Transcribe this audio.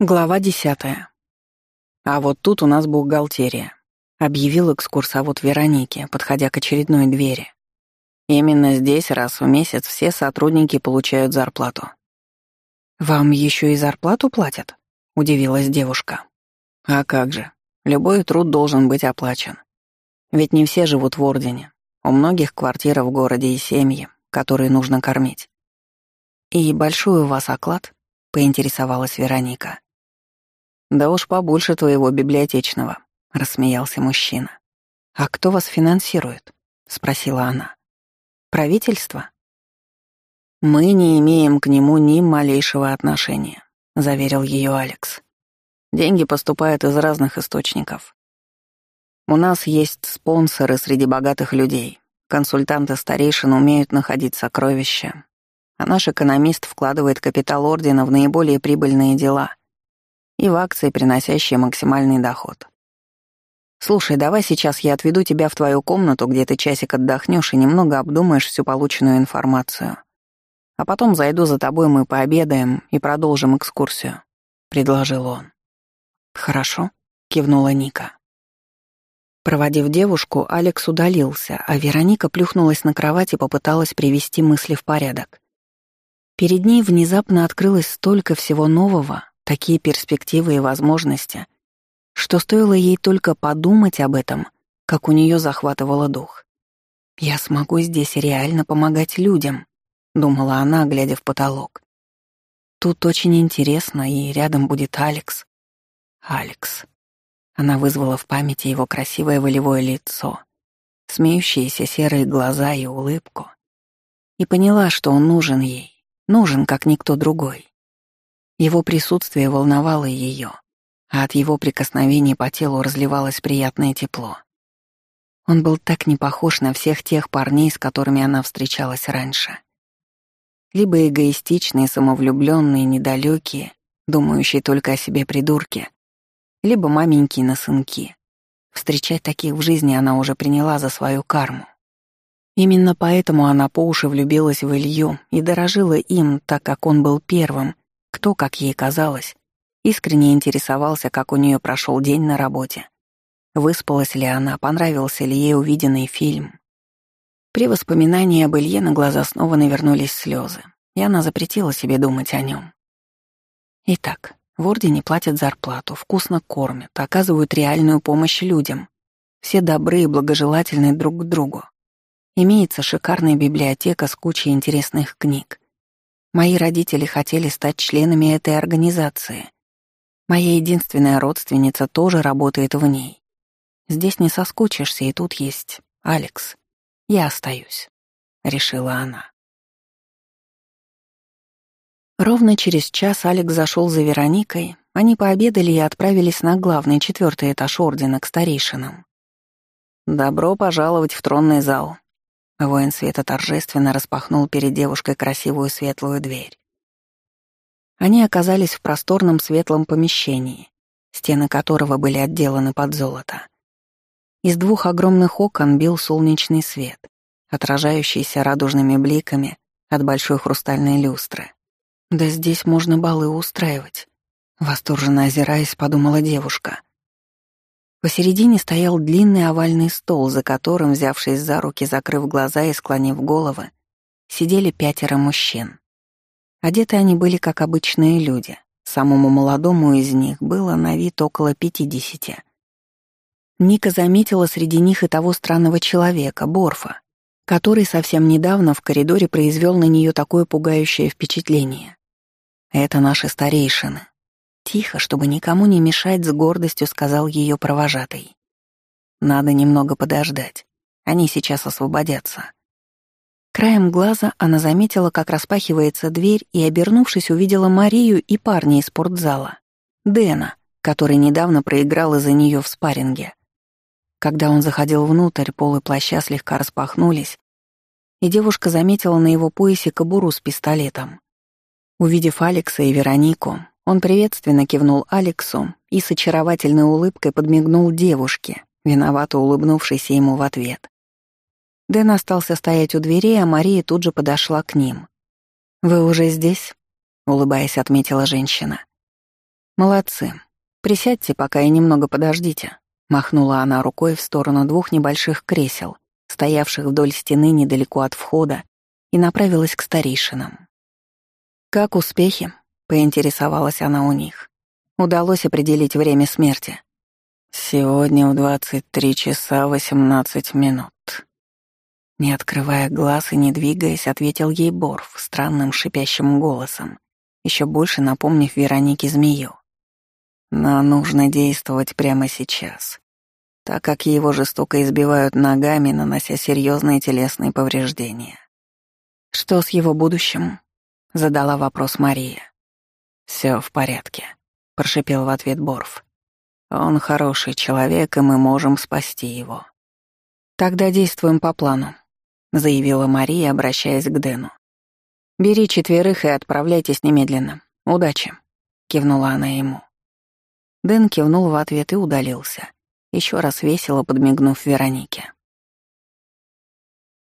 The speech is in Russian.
Глава десятая. А вот тут у нас бухгалтерия, объявил экскурсовод Вероники, подходя к очередной двери. Именно здесь раз в месяц все сотрудники получают зарплату. Вам еще и зарплату платят? удивилась девушка. А как же? Любой труд должен быть оплачен. Ведь не все живут в Ордене. У многих квартира в городе и семьи, которые нужно кормить. И большой у вас оклад? поинтересовалась Вероника. «Да уж побольше твоего библиотечного», — рассмеялся мужчина. «А кто вас финансирует?» — спросила она. «Правительство?» «Мы не имеем к нему ни малейшего отношения», — заверил ее Алекс. «Деньги поступают из разных источников. У нас есть спонсоры среди богатых людей, консультанты старейшин умеют находить сокровища, а наш экономист вкладывает капитал Ордена в наиболее прибыльные дела — и в акции, приносящие максимальный доход. Слушай, давай сейчас я отведу тебя в твою комнату, где ты часик отдохнешь и немного обдумаешь всю полученную информацию. А потом зайду за тобой, мы пообедаем и продолжим экскурсию», — предложил он. «Хорошо», — кивнула Ника. Проводив девушку, Алекс удалился, а Вероника плюхнулась на кровать и попыталась привести мысли в порядок. Перед ней внезапно открылось столько всего нового, такие перспективы и возможности, что стоило ей только подумать об этом, как у нее захватывало дух. «Я смогу здесь реально помогать людям», — думала она, глядя в потолок. «Тут очень интересно, и рядом будет Алекс». «Алекс». Она вызвала в памяти его красивое волевое лицо, смеющиеся серые глаза и улыбку, и поняла, что он нужен ей, нужен, как никто другой. Его присутствие волновало ее, а от его прикосновений по телу разливалось приятное тепло. Он был так не похож на всех тех парней, с которыми она встречалась раньше. Либо эгоистичные, самовлюбленные, недалекие, думающие только о себе придурки, либо маменькие на сынки. Встречать таких в жизни она уже приняла за свою карму. Именно поэтому она по уши влюбилась в Илью и дорожила им, так как он был первым, кто, как ей казалось, искренне интересовался, как у нее прошел день на работе. Выспалась ли она, понравился ли ей увиденный фильм. При воспоминании об Илье на глаза снова навернулись слезы, и она запретила себе думать о нем. Итак, в Ордене платят зарплату, вкусно кормят, оказывают реальную помощь людям. Все добры и благожелательны друг к другу. Имеется шикарная библиотека с кучей интересных книг. Мои родители хотели стать членами этой организации. Моя единственная родственница тоже работает в ней. Здесь не соскучишься, и тут есть Алекс. Я остаюсь», — решила она. Ровно через час Алекс зашел за Вероникой, они пообедали и отправились на главный четвертый этаж ордена к старейшинам. «Добро пожаловать в тронный зал», Воин света торжественно распахнул перед девушкой красивую светлую дверь. Они оказались в просторном светлом помещении, стены которого были отделаны под золото. Из двух огромных окон бил солнечный свет, отражающийся радужными бликами от большой хрустальной люстры. «Да здесь можно балы устраивать», — восторженно озираясь, подумала девушка — Посередине стоял длинный овальный стол, за которым, взявшись за руки, закрыв глаза и склонив головы, сидели пятеро мужчин. Одеты они были как обычные люди. Самому молодому из них было на вид около пятидесяти. Ника заметила среди них и того странного человека, Борфа, который совсем недавно в коридоре произвел на нее такое пугающее впечатление. «Это наши старейшины», Тихо, чтобы никому не мешать, с гордостью сказал ее провожатый. Надо немного подождать. Они сейчас освободятся. Краем глаза она заметила, как распахивается дверь, и, обернувшись, увидела Марию и парня из спортзала. Дэна, который недавно проиграл из-за нее в спарринге. Когда он заходил внутрь, полы плаща слегка распахнулись, и девушка заметила на его поясе кобуру с пистолетом. Увидев Алекса и Веронику, он приветственно кивнул Алексу и с очаровательной улыбкой подмигнул девушке, виновато улыбнувшейся ему в ответ. Дэн остался стоять у дверей, а Мария тут же подошла к ним. «Вы уже здесь?» — улыбаясь, отметила женщина. Молодцы. Присядьте пока и немного подождите. Махнула она рукой в сторону двух небольших кресел, стоявших вдоль стены недалеко от входа, и направилась к старейшинам. «Как успехи?» — поинтересовалась она у них. «Удалось определить время смерти?» «Сегодня в 23 часа 18 минут». Не открывая глаз и не двигаясь, ответил ей Борф странным шипящим голосом, еще больше напомнив Веронике змею. Но нужно действовать прямо сейчас, так как его жестоко избивают ногами, нанося серьезные телесные повреждения. «Что с его будущим?» — задала вопрос Мария. Все в порядке», — прошипел в ответ Борф. «Он хороший человек, и мы можем спасти его». «Тогда действуем по плану», — заявила Мария, обращаясь к Дэну. «Бери четверых и отправляйтесь немедленно. Удачи», — кивнула она ему. Дэн кивнул в ответ и удалился, еще раз весело подмигнув Веронике.